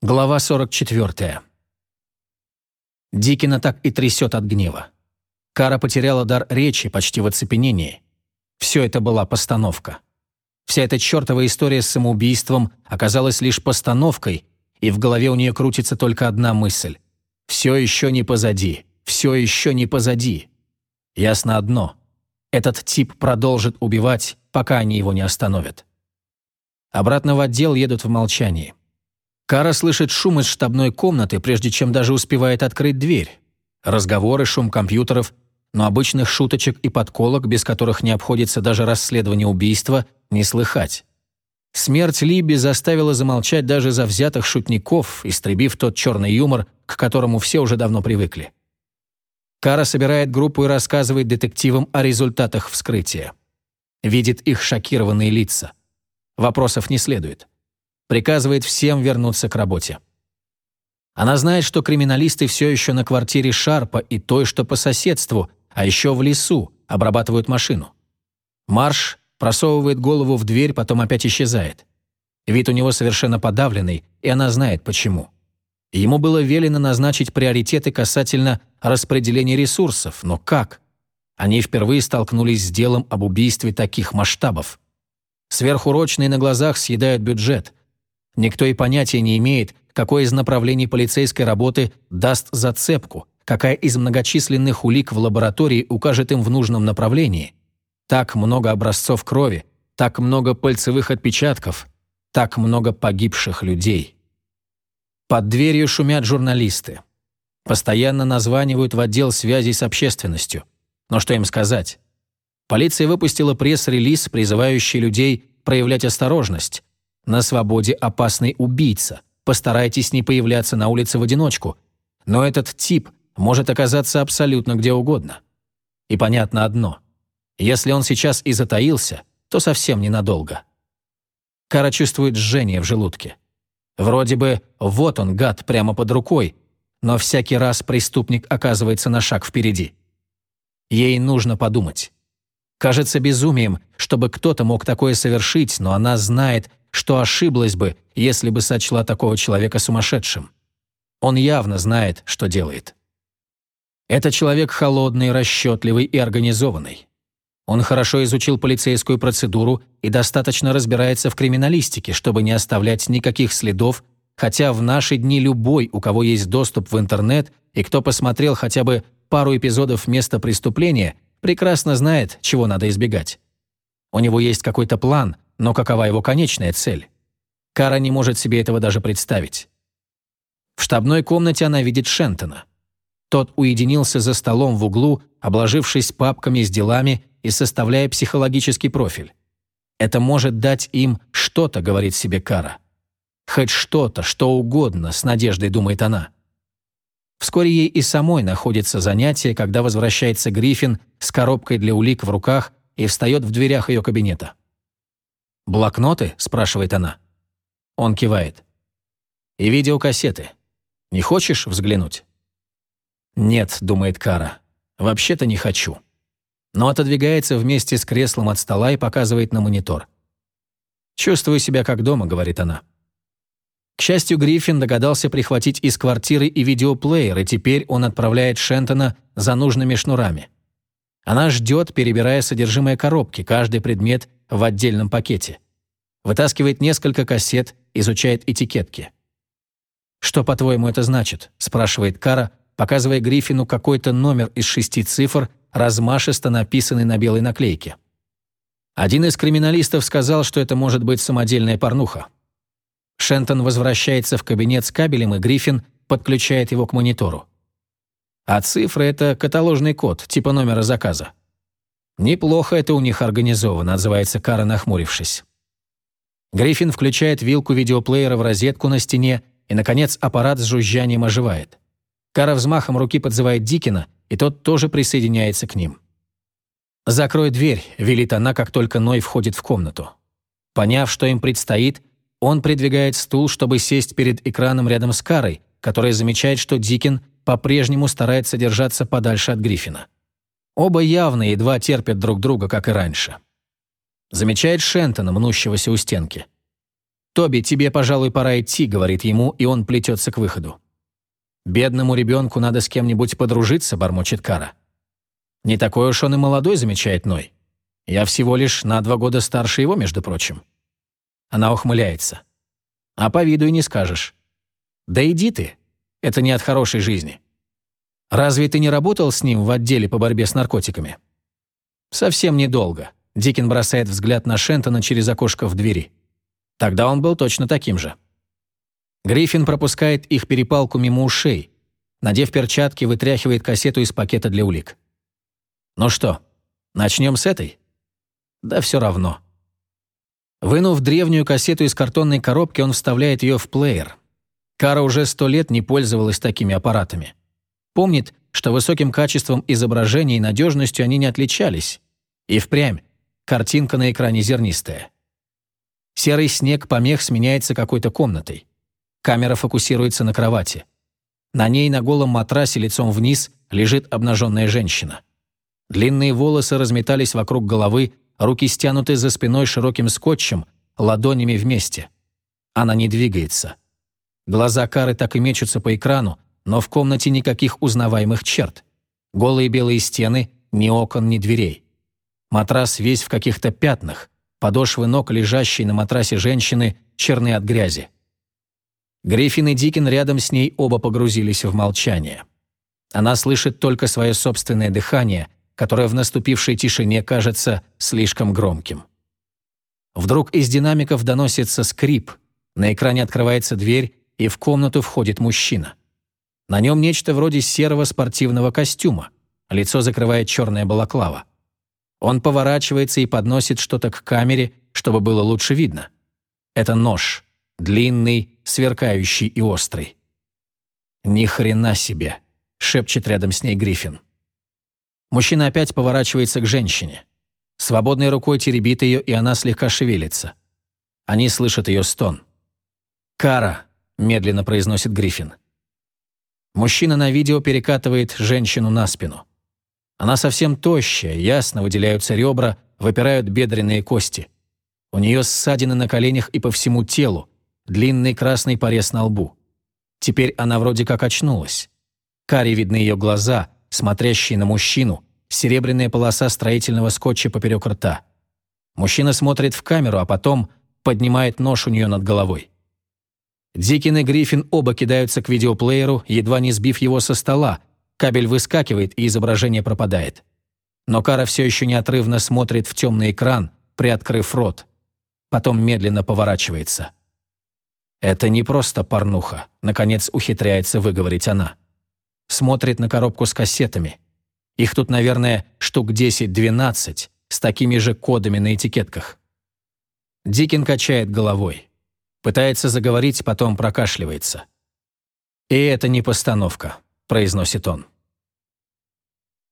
Глава 44. Дикина так и трясет от гнева. Кара потеряла дар речи почти в оцепенении. Все это была постановка. Вся эта чертова история с самоубийством оказалась лишь постановкой, и в голове у нее крутится только одна мысль. «Все еще не позади, все еще не позади». Ясно одно. Этот тип продолжит убивать, пока они его не остановят. Обратно в отдел едут в молчании. Кара слышит шум из штабной комнаты, прежде чем даже успевает открыть дверь. Разговоры, шум компьютеров, но обычных шуточек и подколок, без которых не обходится даже расследование убийства, не слыхать. Смерть Либи заставила замолчать даже за взятых шутников, истребив тот черный юмор, к которому все уже давно привыкли. Кара собирает группу и рассказывает детективам о результатах вскрытия. Видит их шокированные лица. Вопросов не следует. Приказывает всем вернуться к работе. Она знает, что криминалисты все еще на квартире Шарпа и той, что по соседству, а еще в лесу, обрабатывают машину. Марш просовывает голову в дверь, потом опять исчезает. Вид у него совершенно подавленный, и она знает почему. Ему было велено назначить приоритеты касательно распределения ресурсов, но как? Они впервые столкнулись с делом об убийстве таких масштабов. Сверхурочные на глазах съедают бюджет. Никто и понятия не имеет, какое из направлений полицейской работы даст зацепку, какая из многочисленных улик в лаборатории укажет им в нужном направлении. Так много образцов крови, так много пальцевых отпечатков, так много погибших людей. Под дверью шумят журналисты. Постоянно названивают в отдел связи с общественностью. Но что им сказать? Полиция выпустила пресс-релиз, призывающий людей проявлять осторожность. На свободе опасный убийца. Постарайтесь не появляться на улице в одиночку. Но этот тип может оказаться абсолютно где угодно. И понятно одно. Если он сейчас и затаился, то совсем ненадолго. Кара чувствует жжение в желудке. Вроде бы вот он, гад, прямо под рукой, но всякий раз преступник оказывается на шаг впереди. Ей нужно подумать. Кажется безумием, чтобы кто-то мог такое совершить, но она знает, что ошиблась бы, если бы сочла такого человека сумасшедшим. Он явно знает, что делает. Это человек холодный, расчетливый и организованный. Он хорошо изучил полицейскую процедуру и достаточно разбирается в криминалистике, чтобы не оставлять никаких следов, хотя в наши дни любой, у кого есть доступ в интернет и кто посмотрел хотя бы пару эпизодов места преступления – прекрасно знает, чего надо избегать. У него есть какой-то план, но какова его конечная цель? Кара не может себе этого даже представить. В штабной комнате она видит Шентона. Тот уединился за столом в углу, обложившись папками с делами и составляя психологический профиль. «Это может дать им что-то», — говорит себе Кара. «Хоть что-то, что угодно», — с надеждой думает она. Вскоре ей и самой находится занятие, когда возвращается Гриффин с коробкой для улик в руках и встает в дверях ее кабинета. «Блокноты?» – спрашивает она. Он кивает. «И видеокассеты. Не хочешь взглянуть?» «Нет», – думает Кара. «Вообще-то не хочу». Но отодвигается вместе с креслом от стола и показывает на монитор. «Чувствую себя как дома», – говорит она. К счастью, Гриффин догадался прихватить из квартиры и видеоплеер, и теперь он отправляет Шентона за нужными шнурами. Она ждет, перебирая содержимое коробки, каждый предмет в отдельном пакете. Вытаскивает несколько кассет, изучает этикетки. «Что, по-твоему, это значит?» – спрашивает Кара, показывая Гриффину какой-то номер из шести цифр, размашисто написанный на белой наклейке. Один из криминалистов сказал, что это может быть самодельная порнуха. Шентон возвращается в кабинет с кабелем, и Гриффин подключает его к монитору. А цифры — это каталожный код, типа номера заказа. Неплохо это у них организовано, отзывается Кара, нахмурившись. Гриффин включает вилку видеоплеера в розетку на стене, и, наконец, аппарат с жужжанием оживает. Кара взмахом руки подзывает Дикина, и тот тоже присоединяется к ним. «Закрой дверь», — велит она, как только Ной входит в комнату. Поняв, что им предстоит, он придвигает стул, чтобы сесть перед экраном рядом с Карой, которая замечает, что Дикин по-прежнему старается держаться подальше от Гриффина. Оба явно едва терпят друг друга, как и раньше. Замечает Шентона, мнущегося у стенки. «Тоби, тебе, пожалуй, пора идти», — говорит ему, и он плетется к выходу. «Бедному ребенку надо с кем-нибудь подружиться», — бормочет Кара. «Не такой уж он и молодой», — замечает Ной. «Я всего лишь на два года старше его, между прочим». Она ухмыляется. «А по виду и не скажешь». «Да иди ты. Это не от хорошей жизни». «Разве ты не работал с ним в отделе по борьбе с наркотиками?» «Совсем недолго», — Дикин бросает взгляд на Шентона через окошко в двери. Тогда он был точно таким же. Гриффин пропускает их перепалку мимо ушей. Надев перчатки, вытряхивает кассету из пакета для улик. «Ну что, начнем с этой?» «Да все равно». Вынув древнюю кассету из картонной коробки, он вставляет ее в плеер. Кара уже сто лет не пользовалась такими аппаратами. Помнит, что высоким качеством изображения и надежностью они не отличались. И впрямь, картинка на экране зернистая. Серый снег помех сменяется какой-то комнатой. Камера фокусируется на кровати. На ней на голом матрасе лицом вниз лежит обнаженная женщина. Длинные волосы разметались вокруг головы, руки стянуты за спиной широким скотчем, ладонями вместе. Она не двигается. Глаза Кары так и мечутся по экрану, но в комнате никаких узнаваемых черт. Голые белые стены, ни окон, ни дверей. Матрас весь в каких-то пятнах, Подошвы ног, лежащей на матрасе женщины, черны от грязи. Гриффин и Дикин рядом с ней оба погрузились в молчание. Она слышит только свое собственное дыхание, которое в наступившей тишине кажется слишком громким. Вдруг из динамиков доносится скрип, на экране открывается дверь, и в комнату входит мужчина. На нем нечто вроде серого спортивного костюма, лицо закрывает черная балаклава. Он поворачивается и подносит что-то к камере, чтобы было лучше видно. Это нож. Длинный, сверкающий и острый. «Ни хрена себе!» — шепчет рядом с ней Гриффин. Мужчина опять поворачивается к женщине. Свободной рукой теребит ее, и она слегка шевелится. Они слышат ее стон. «Кара!» — медленно произносит Гриффин. Мужчина на видео перекатывает женщину на спину. Она совсем тощая, ясно выделяются ребра, выпирают бедренные кости. У нее ссадины на коленях и по всему телу, длинный красный порез на лбу. Теперь она вроде как очнулась. Каре видны ее глаза, смотрящие на мужчину, серебряная полоса строительного скотча поперек рта. Мужчина смотрит в камеру, а потом поднимает нож у нее над головой. Дикин и Гриффин оба кидаются к видеоплееру, едва не сбив его со стола, Кабель выскакивает, и изображение пропадает. Но Кара все еще неотрывно смотрит в темный экран, приоткрыв рот. Потом медленно поворачивается. «Это не просто порнуха», — наконец ухитряется выговорить она. Смотрит на коробку с кассетами. Их тут, наверное, штук 10-12, с такими же кодами на этикетках. Дикин качает головой. Пытается заговорить, потом прокашливается. И это не постановка произносит он.